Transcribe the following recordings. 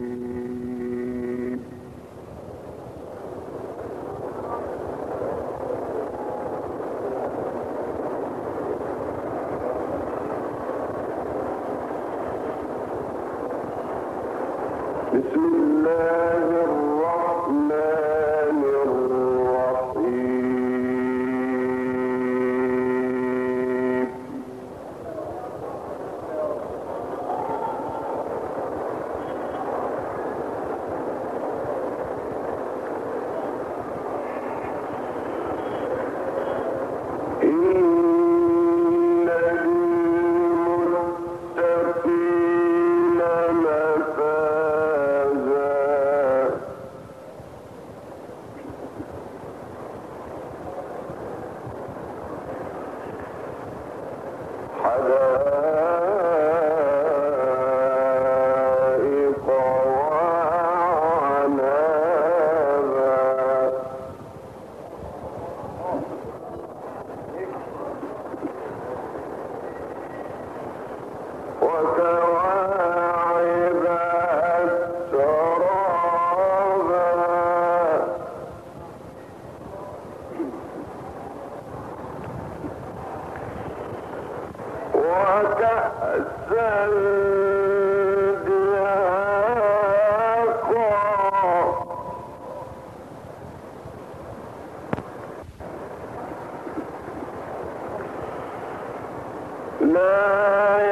Mm-hmm. Hare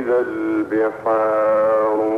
خلقك فسواك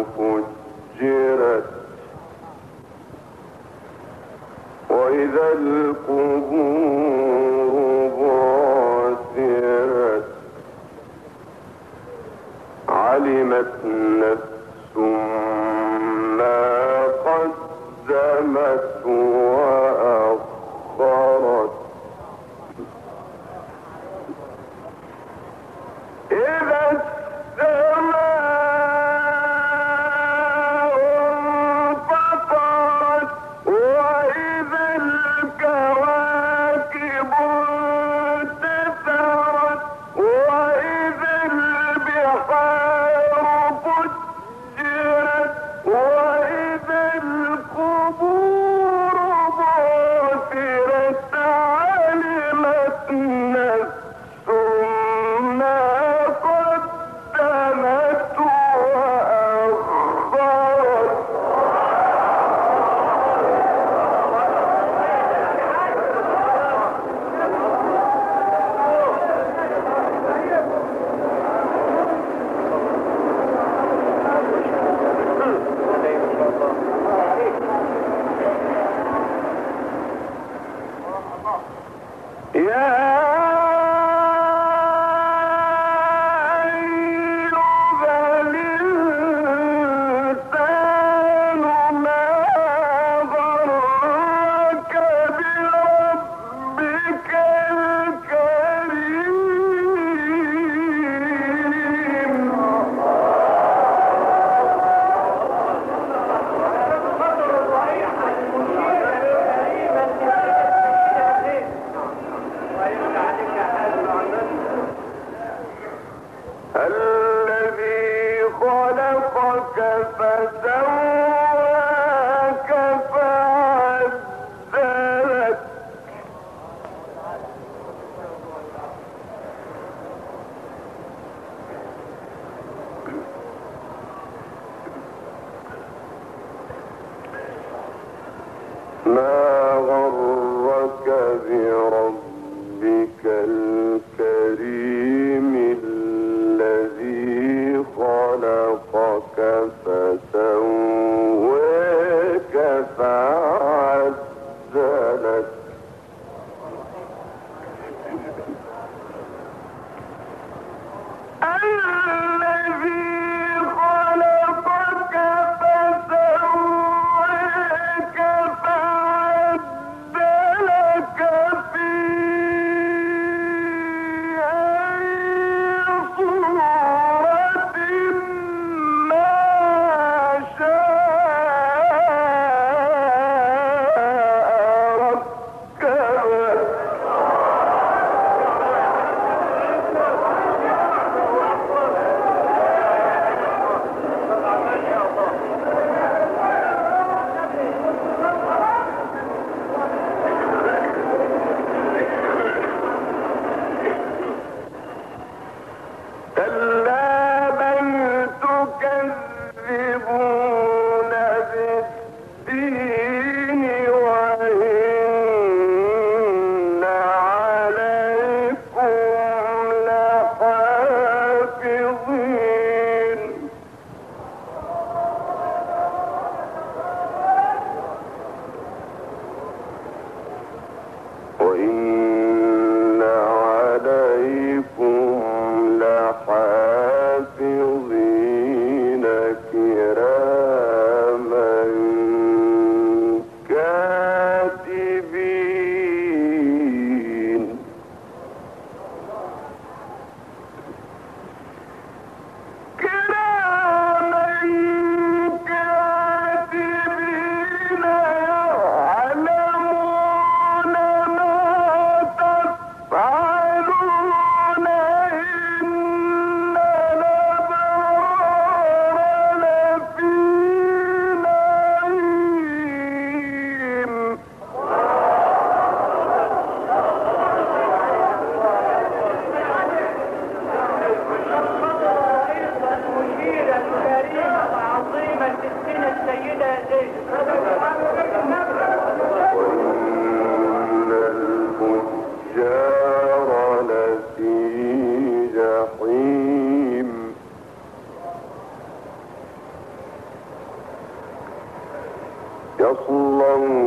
يصلون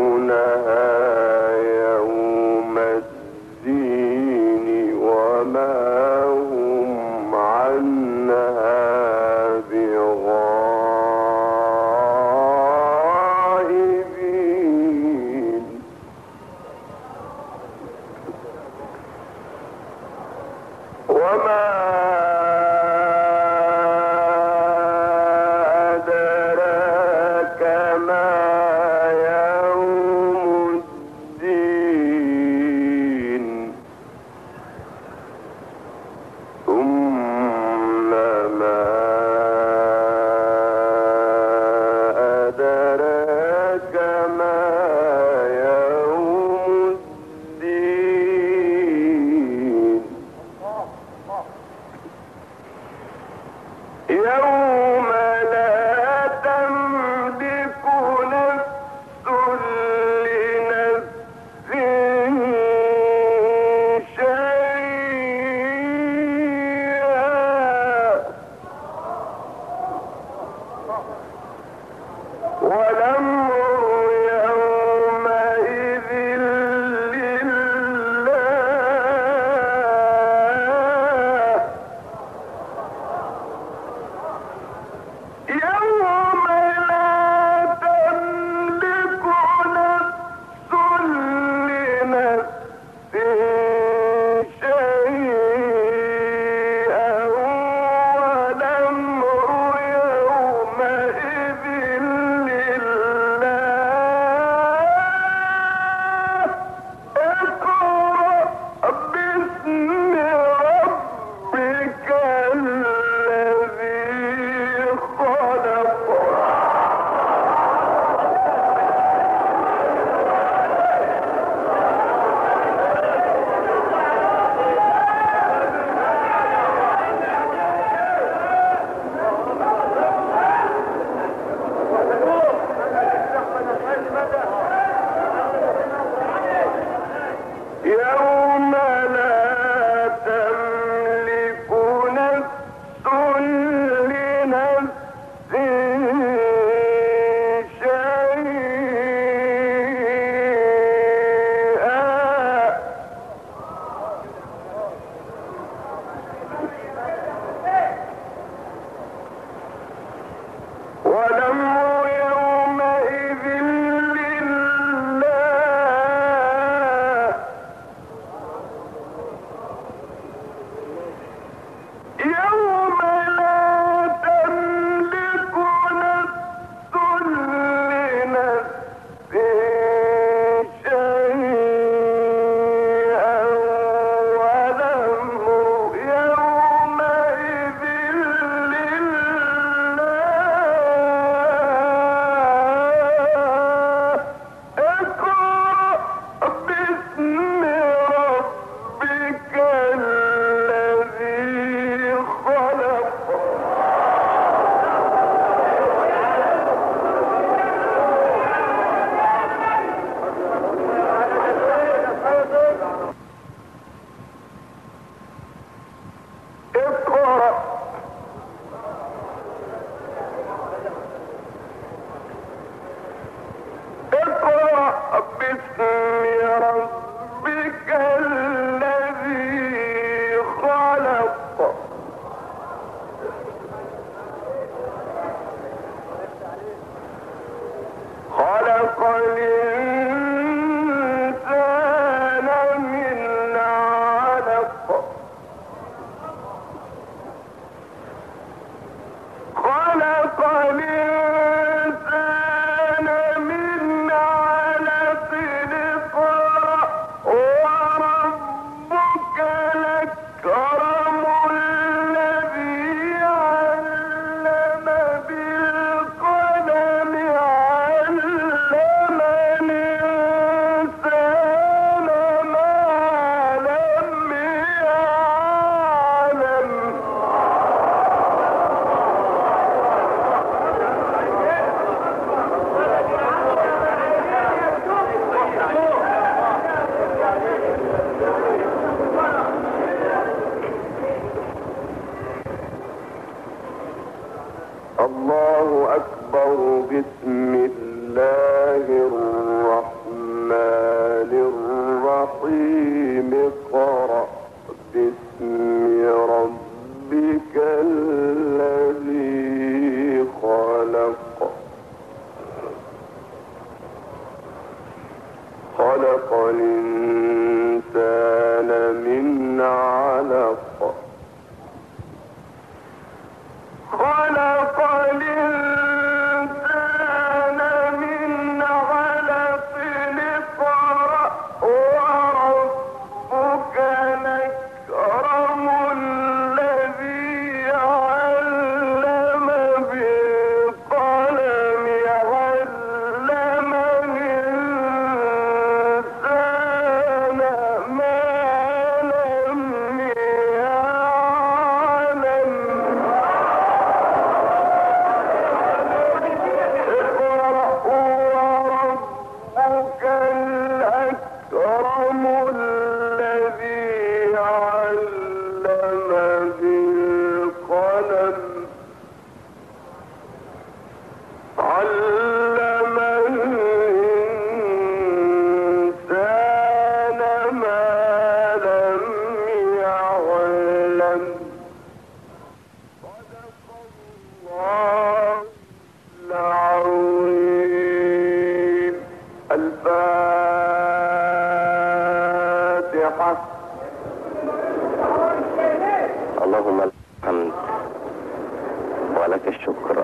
ولك الشكر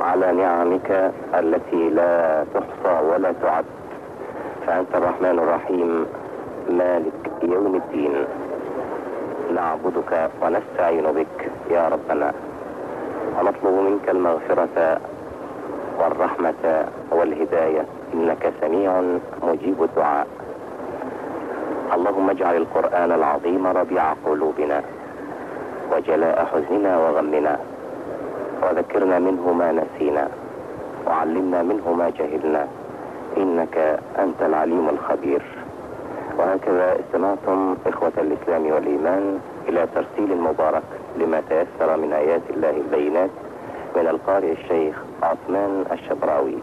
على نعمك التي لا تحصى ولا تعد. فأنت الرحمن الرحيم مالك يوم الدين. نعبدك ونستعين بك يا ربنا. ونطلب منك المغفرة والرحمة والهداية. إنك سميع مجيب الدعاء. اللهم اجعل القرآن العظيم ربيع قلوبنا وجلاء حزننا وغمنا. وذكرنا منه ما نسينا وعلمنا منه ما جهلنا. إنك أنت العليم الخبير. وهكذا استمعتم إخوة الإسلام والإيمان إلى ترسيل مبارك لما تيسر من آيات الله البينات من القارئ الشيخ عثمان الشبراوي.